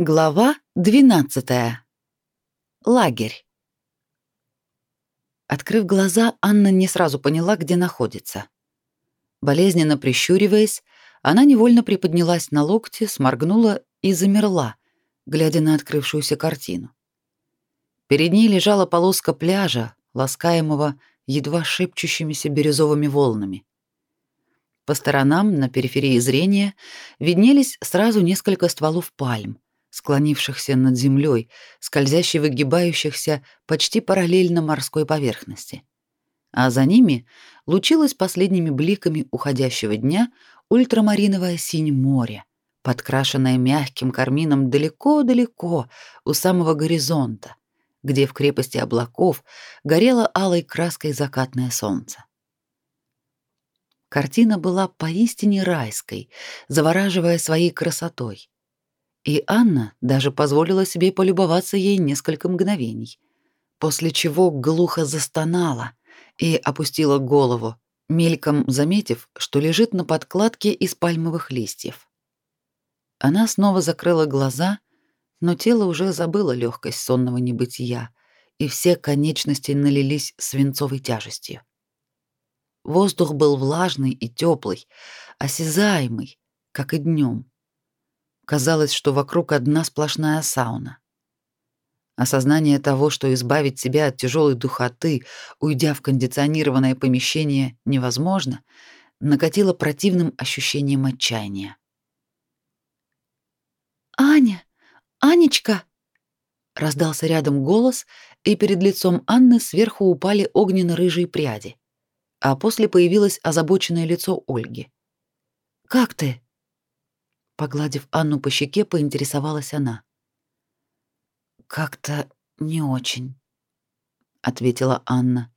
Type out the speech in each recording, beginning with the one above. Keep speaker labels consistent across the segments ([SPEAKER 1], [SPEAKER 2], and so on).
[SPEAKER 1] Глава 12. Лагерь. Открыв глаза, Анна не сразу поняла, где находится. Болезненно прищуриваясь, она невольно приподнялась на локте, сморгнула и замерла, глядя на открывшуюся картину. Перед ней лежала полоска пляжа, ласкаемого едва шепчущимися бирюзовыми волнами. По сторонам, на периферии зрения, виднелись сразу несколько стволов пальм — склонившихся над землей, скользящей выгибающихся почти параллельно морской поверхности. А за ними лучилось последними бликами уходящего дня ультрамариновое синь море, подкрашенное мягким кармином далеко-далеко у самого горизонта, где в крепости облаков горело алой краской закатное солнце. Картина была поистине райской, завораживая своей красотой. И Анна даже позволила себе полюбоваться ей несколько мгновений, после чего глухо застонала и опустила голову, мельком заметив, что лежит на подкладке из пальмовых листьев. Она снова закрыла глаза, но тело уже забыло легкость сонного небытия, и все конечности налились свинцовой тяжестью. Воздух был влажный и теплый, осязаемый, как и днем. Казалось, что вокруг одна сплошная сауна. Осознание того, что избавить себя от тяжелой духоты, уйдя в кондиционированное помещение, невозможно, накатило противным ощущением отчаяния.
[SPEAKER 2] «Аня! Анечка!»
[SPEAKER 1] Раздался рядом голос, и перед лицом Анны сверху упали огненно-рыжие пряди, а после появилось озабоченное лицо Ольги. «Как ты?» Погладив Анну по щеке, поинтересовалась она. «Как-то не очень», — ответила Анна.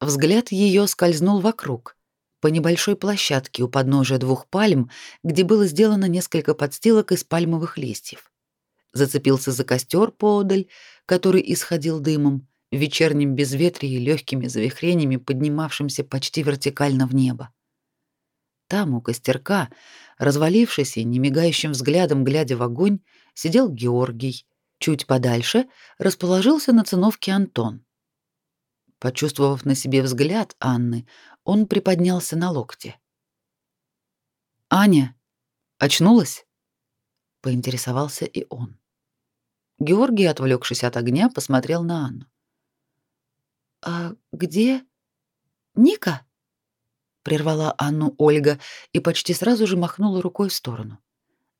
[SPEAKER 1] Взгляд ее скользнул вокруг, по небольшой площадке у подножия двух пальм, где было сделано несколько подстилок из пальмовых листьев. Зацепился за костер поодаль, который исходил дымом, в вечернем безветрии легкими завихрениями, поднимавшимся почти вертикально в небо. Там, у костерка, Развалившись и немигающим взглядом глядя в огонь, сидел Георгий. Чуть подальше расположился на циновке Антон. Почувствовав на себе взгляд Анны, он приподнялся на локте. «Аня, очнулась?» — поинтересовался и он. Георгий, отвлекшись от огня, посмотрел на Анну.
[SPEAKER 2] «А где Ника?»
[SPEAKER 1] Прервала Анну Ольга и почти сразу же махнула рукой в сторону.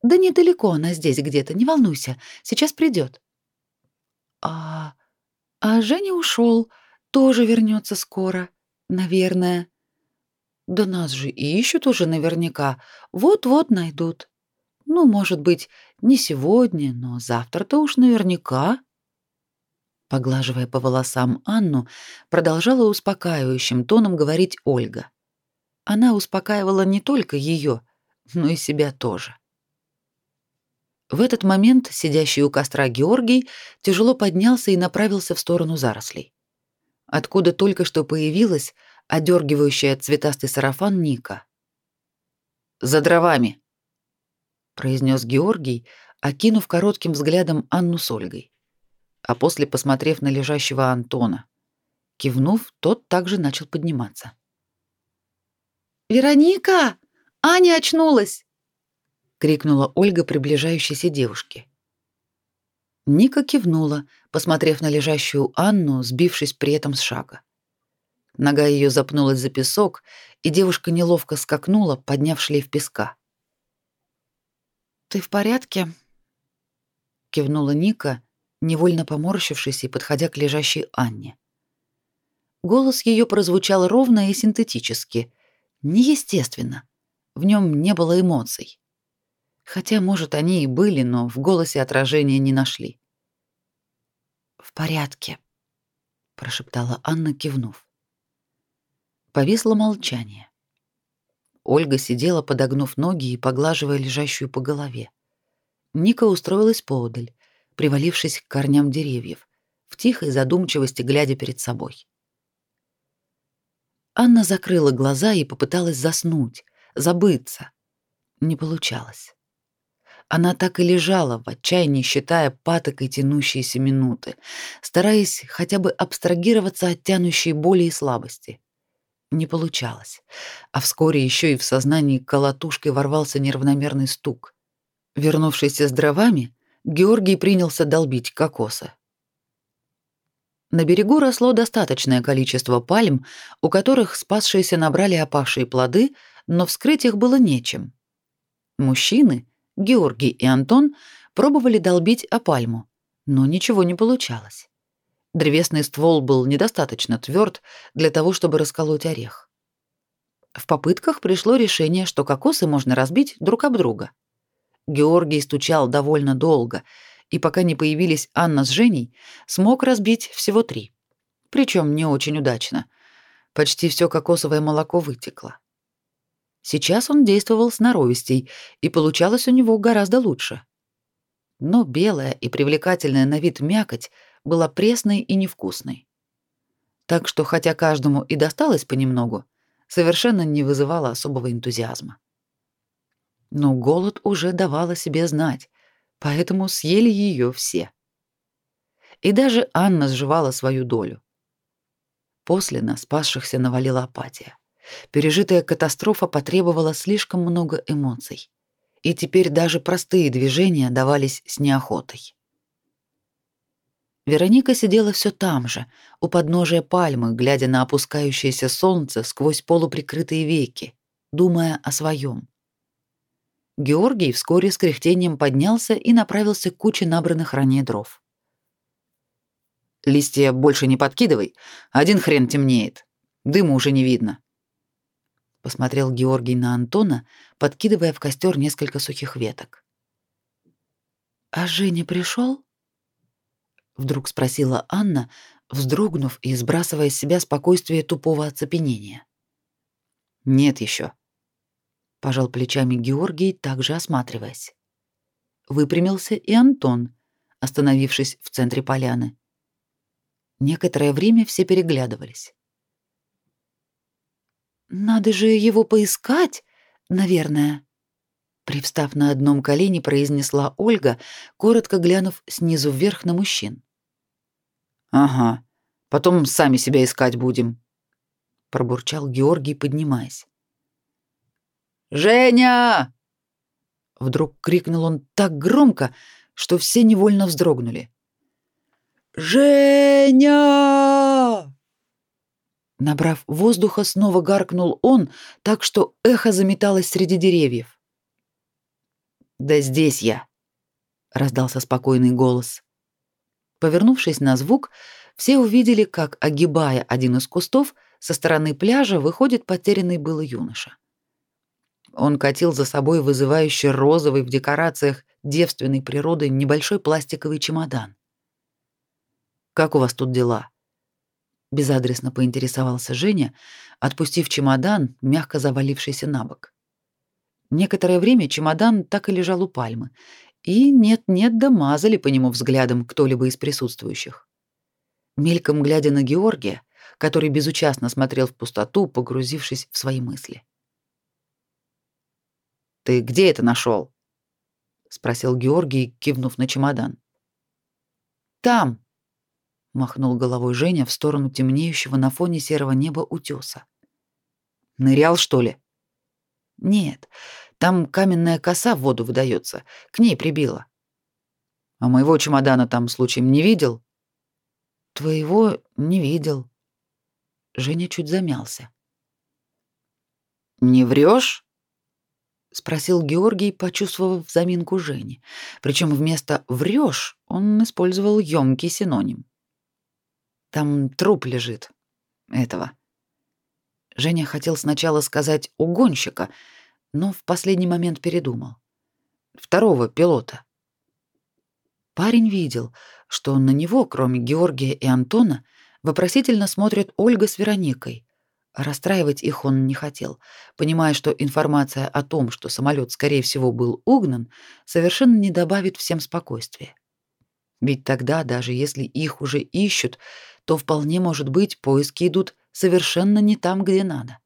[SPEAKER 2] Да недалеко она здесь где-то, не волнуйся, сейчас придет. А а Женя ушел, тоже вернется скоро, наверное. Да нас же и ищут уже наверняка. Вот-вот найдут. Ну, может быть, не сегодня, но завтра-то уж наверняка. Поглаживая по волосам Анну, продолжала успокаивающим тоном говорить Ольга. Она успокаивала не только ее, но и себя тоже. В этот момент сидящий у костра Георгий тяжело поднялся и направился в сторону зарослей. Откуда только что появилась одергивающая цветастый сарафан Ника. «За дровами!» — произнес Георгий, окинув коротким взглядом Анну с Ольгой, а после посмотрев на лежащего Антона. Кивнув, тот также начал подниматься. «Вероника! Аня очнулась!»
[SPEAKER 1] — крикнула Ольга приближающейся девушке. Ника кивнула, посмотрев на лежащую Анну, сбившись при этом с шага. Нога ее запнулась за песок, и девушка неловко скакнула, подняв шлейф песка.
[SPEAKER 2] «Ты в порядке?»
[SPEAKER 1] — кивнула Ника, невольно поморщившись и подходя к лежащей Анне. Голос ее прозвучал ровно и синтетически, неестественно. В нем не было эмоций. Хотя, может, они и были, но в голосе отражения не нашли.
[SPEAKER 2] «В порядке», — прошептала Анна, кивнув.
[SPEAKER 1] Повисло молчание. Ольга сидела, подогнув ноги и поглаживая лежащую по голове. Ника устроилась поодаль, привалившись к корням деревьев, в тихой задумчивости глядя перед собой. Анна закрыла глаза и попыталась заснуть, забыться. Не получалось. она так и лежала в отчаянии, считая патокой тянущиеся минуты, стараясь хотя бы абстрагироваться от тянущей боли и слабости. Не получалось. А вскоре еще и в сознании колотушкой ворвался неравномерный стук. Вернувшийся с дровами, Георгий принялся долбить кокосы. На берегу росло достаточное количество пальм, у которых спасшиеся набрали опавшие плоды, но вскрыть их было нечем. Мужчины, Георгий и Антон, пробовали долбить о пальму, но ничего не получалось. Древесный ствол был недостаточно тверд для того, чтобы расколоть орех. В попытках пришло решение, что кокосы можно разбить друг об друга. Георгий стучал довольно долго — и пока не появились Анна с Женей, смог разбить всего три. Причем не очень удачно. Почти все кокосовое молоко вытекло. Сейчас он действовал с норовистей, и получалось у него гораздо лучше. Но белая и привлекательная на вид мякоть была пресной и невкусной. Так что, хотя каждому и досталось понемногу, совершенно не вызывало особого энтузиазма. Но голод уже давал о себе знать, поэтому съели ее все. И даже Анна сживала свою долю. После на спасшихся навалила апатия. Пережитая катастрофа потребовала слишком много эмоций, и теперь даже простые движения давались с неохотой. Вероника сидела все там же, у подножия пальмы, глядя на опускающееся солнце сквозь полуприкрытые веки, думая о своем. Георгий вскоре с кряхтением поднялся и направился к куче набранных ранее дров. «Листья больше не подкидывай, один хрен темнеет. Дыма уже не видно». Посмотрел Георгий на Антона, подкидывая в костер несколько сухих веток. «А Женя пришел? Вдруг спросила Анна, вздрогнув и сбрасывая с себя спокойствие тупого оцепенения. «Нет еще», пожал плечами Георгий, также осматриваясь. Выпрямился и Антон, остановившись в центре поляны. Некоторое время все переглядывались. Надо же его поискать, наверное, привстав на одном колене, произнесла Ольга, коротко глянув снизу вверх на мужчин. Ага. Потом сами себя искать будем, пробурчал Георгий, поднимаясь. «Женя!» Вдруг крикнул он так громко, что все невольно вздрогнули. «Женя!» Набрав воздуха, снова гаркнул он, так что эхо заметалось среди деревьев. «Да здесь я!» — раздался спокойный голос. Повернувшись на звук, все увидели, как, огибая один из кустов, со стороны пляжа выходит потерянный был юноша. Он катил за собой вызывающий розовый в декорациях девственной природы небольшой пластиковый чемодан. «Как у вас тут дела?» Безадресно поинтересовался Женя, отпустив чемодан, мягко завалившийся на бок. Некоторое время чемодан так и лежал у пальмы, и нет-нет да по нему взглядом кто-либо из присутствующих. Мельком глядя на Георгия, который безучастно смотрел в пустоту, погрузившись в свои мысли. Ты где это нашел? спросил Георгий, кивнув на чемодан. Там, махнул головой Женя в сторону темнеющего на фоне серого неба утёса. Нырял, что ли? Нет, там каменная коса в воду выдается, к ней прибило. А моего чемодана там случаем не видел? Твоего не видел. Женя чуть замялся. Не врешь? Спросил Георгий, почувствовав заминку Жени. Причем вместо врешь он использовал ёмкий синоним. Там труп лежит этого. Женя хотел сначала сказать угонщика, но в последний момент передумал. Второго пилота. Парень видел, что на него, кроме Георгия и Антона, вопросительно смотрят Ольга с Вероникой, Расстраивать их он не хотел, понимая, что информация о том, что самолет, скорее всего, был угнан, совершенно не добавит всем спокойствия. Ведь тогда, даже если их уже ищут, то вполне может быть, поиски идут совершенно не там, где надо.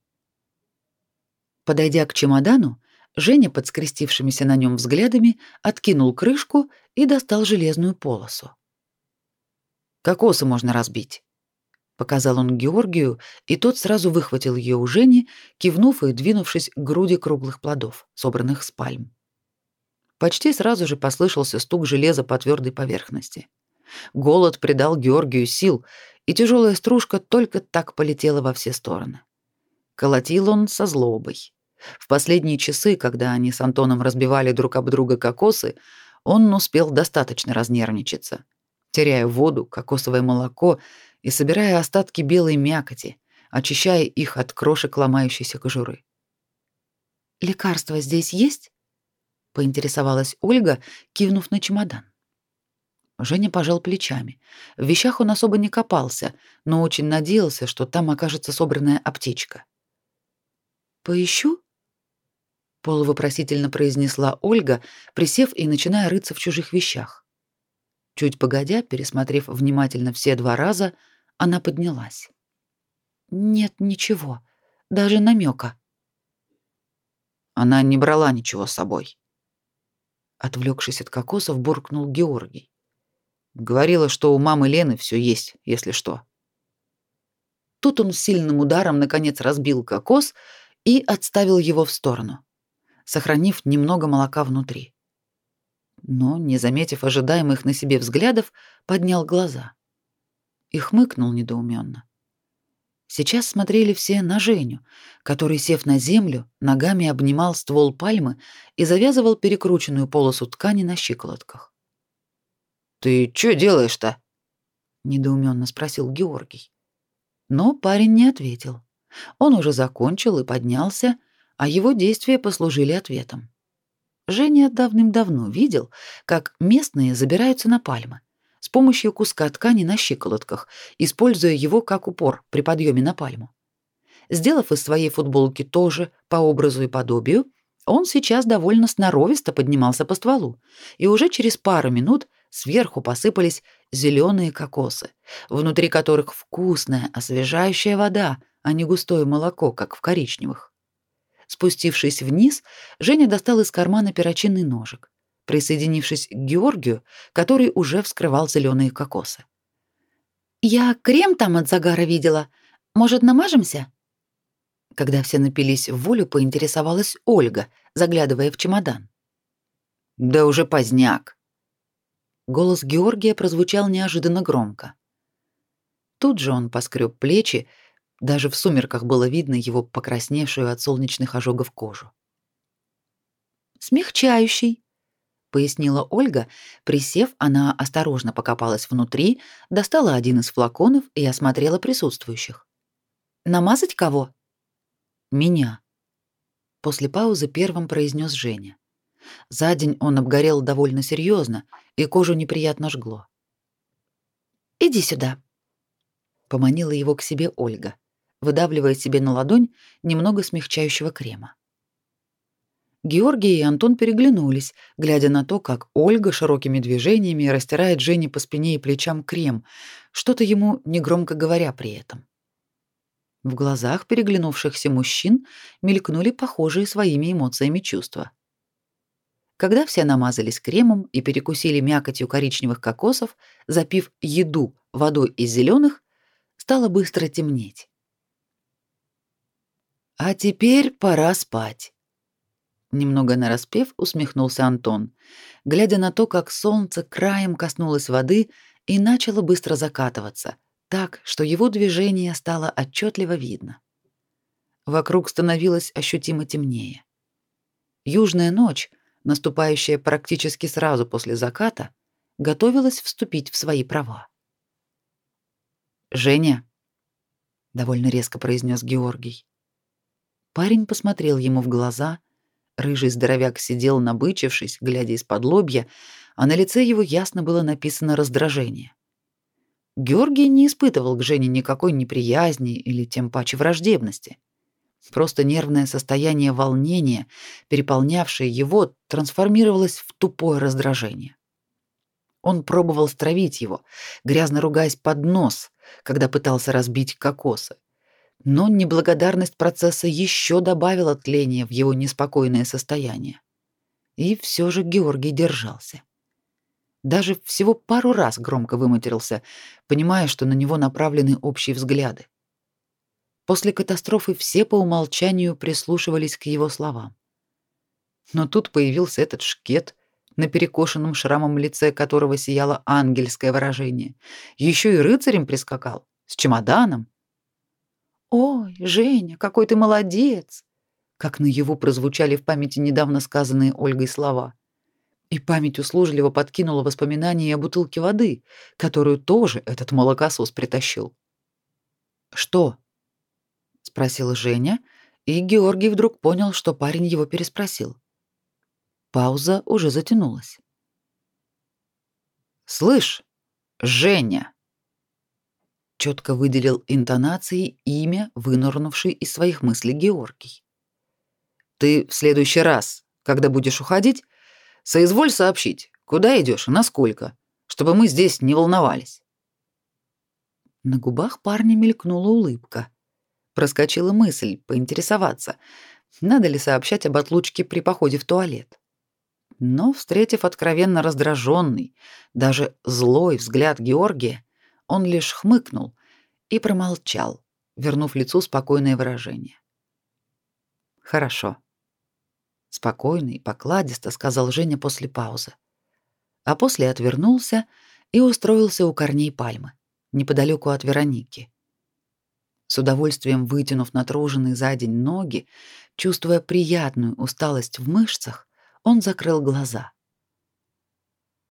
[SPEAKER 1] Подойдя к чемодану, Женя под скрестившимися на нем взглядами откинул крышку и достал железную полосу. «Кокосы можно разбить», — показал он Георгию, и тот сразу выхватил ее у Жени, кивнув и двинувшись к груди круглых плодов, собранных с пальм. Почти сразу же послышался стук железа по твердой поверхности. Голод придал Георгию сил, и тяжелая стружка только так полетела во все стороны. Колотил он со злобой. В последние часы, когда они с Антоном разбивали друг об друга кокосы, он успел достаточно разнервничаться, теряя воду, кокосовое молоко и собирая остатки белой мякоти, очищая их от крошек ломающейся кожуры.
[SPEAKER 2] «Лекарства здесь есть?» — поинтересовалась Ольга, кивнув на чемодан.
[SPEAKER 1] Женя пожал плечами. В вещах он особо не копался, но очень надеялся, что там окажется собранная аптечка.
[SPEAKER 2] «Поищу?»
[SPEAKER 1] полувопросительно произнесла Ольга, присев и начиная рыться в чужих вещах. Чуть погодя, пересмотрев внимательно все два раза, она поднялась.
[SPEAKER 2] Нет ничего, даже намека.
[SPEAKER 1] Она не брала ничего с собой. Отвлекшись от кокосов, буркнул Георгий. Говорила, что у мамы Лены все есть, если что. Тут он сильным ударом наконец разбил кокос и отставил его в сторону сохранив немного молока внутри. Но, не заметив ожидаемых на себе взглядов, поднял глаза и хмыкнул недоуменно. Сейчас смотрели все на Женю, который, сев на землю, ногами обнимал ствол пальмы и завязывал перекрученную полосу ткани на щиколотках. «Ты что делаешь-то?» — недоуменно спросил Георгий. Но парень не ответил. Он уже закончил и поднялся, а его действия послужили ответом. Женя давным-давно видел, как местные забираются на пальмы с помощью куска ткани на щиколотках, используя его как упор при подъеме на пальму. Сделав из своей футболки тоже по образу и подобию, он сейчас довольно сноровисто поднимался по стволу, и уже через пару минут сверху посыпались зеленые кокосы, внутри которых вкусная, освежающая вода, а не густое молоко, как в коричневых. Спустившись вниз, Женя достал из кармана перочинный ножик, присоединившись к Георгию, который уже вскрывал зеленые кокосы.
[SPEAKER 2] «Я крем там от загара видела. Может, намажемся?»
[SPEAKER 1] Когда все напились в волю, поинтересовалась Ольга, заглядывая в чемодан. «Да уже поздняк». Голос Георгия прозвучал неожиданно громко. Тут же он поскреб плечи, даже в сумерках было видно его покрасневшую от солнечных ожогов кожу.
[SPEAKER 2] «Смягчающий», — пояснила Ольга.
[SPEAKER 1] Присев, она осторожно покопалась внутри, достала один из флаконов и осмотрела присутствующих.
[SPEAKER 2] «Намазать кого?»
[SPEAKER 1] «Меня», — после паузы первым произнес Женя. За день он обгорел довольно серьезно, и кожу неприятно жгло.
[SPEAKER 2] «Иди сюда», —
[SPEAKER 1] поманила его к себе Ольга выдавливая себе на ладонь немного смягчающего крема. Георгий и Антон переглянулись, глядя на то, как Ольга широкими движениями растирает Жене по спине и плечам крем, что-то ему негромко говоря при этом. В глазах переглянувшихся мужчин мелькнули похожие своими эмоциями чувства. Когда все намазались кремом и перекусили мякотью коричневых кокосов, запив еду водой из зеленых, стало быстро темнеть. А теперь пора спать. Немного нараспев, усмехнулся Антон, глядя на то, как солнце краем коснулось воды и начало быстро закатываться, так, что его движение стало отчетливо видно. Вокруг становилось ощутимо темнее. Южная ночь, наступающая практически сразу после заката, готовилась вступить в свои права. «Женя», — довольно резко произнес Георгий, Парень посмотрел ему в глаза. Рыжий здоровяк сидел набычившись, глядя из-под лобья, а на лице его ясно было написано раздражение. Георгий не испытывал к Жене никакой неприязни или тем паче враждебности. Просто нервное состояние волнения, переполнявшее его, трансформировалось в тупое раздражение. Он пробовал стравить его, грязно ругаясь под нос, когда пытался разбить кокосы, Но неблагодарность процесса еще добавила тления в его неспокойное состояние. И все же Георгий держался. Даже всего пару раз громко выматерился, понимая, что на него направлены общие взгляды. После катастрофы все по умолчанию прислушивались к его словам. Но тут появился этот шкет, на перекошенном шрамом лице которого сияло ангельское выражение. Еще и рыцарем прискакал, с чемоданом.
[SPEAKER 2] «Ой, Женя, какой ты молодец!» Как на его прозвучали в памяти недавно сказанные Ольгой слова. И память услужливо подкинула воспоминания о бутылке воды, которую тоже этот молокосос притащил.
[SPEAKER 1] «Что?» — спросила Женя, и Георгий вдруг понял, что парень его переспросил. Пауза уже затянулась. «Слышь, Женя!» Четко выделил интонацией имя, вынырнувший из своих мыслей Георгий. Ты в следующий раз, когда будешь уходить, соизволь сообщить, куда идешь и насколько, чтобы мы здесь не волновались.
[SPEAKER 2] На губах парня мелькнула улыбка. Проскочила мысль поинтересоваться, надо ли сообщать об отлучке при походе в туалет. Но, встретив откровенно раздраженный, даже злой взгляд Георгия, он лишь хмыкнул и промолчал, вернув лицу спокойное выражение.
[SPEAKER 1] Хорошо. Спокойно и покладисто сказал Женя после паузы. А после отвернулся и устроился у корней пальмы, неподалеку от Вероники. С удовольствием вытянув натруженные за день ноги, чувствуя приятную усталость в мышцах, он закрыл глаза.